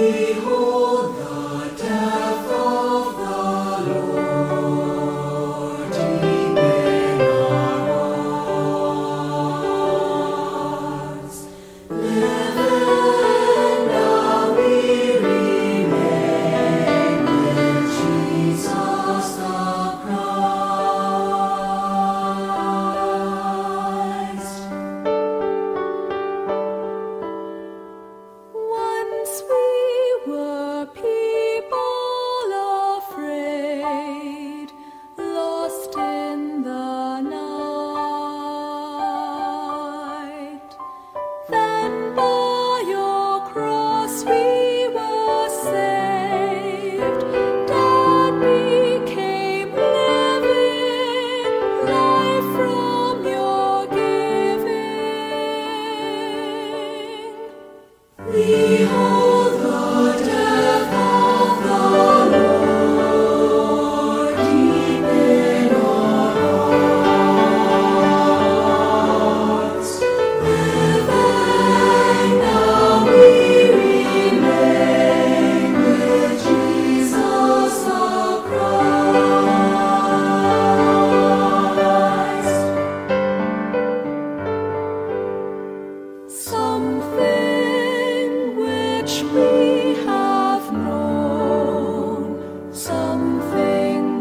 아! We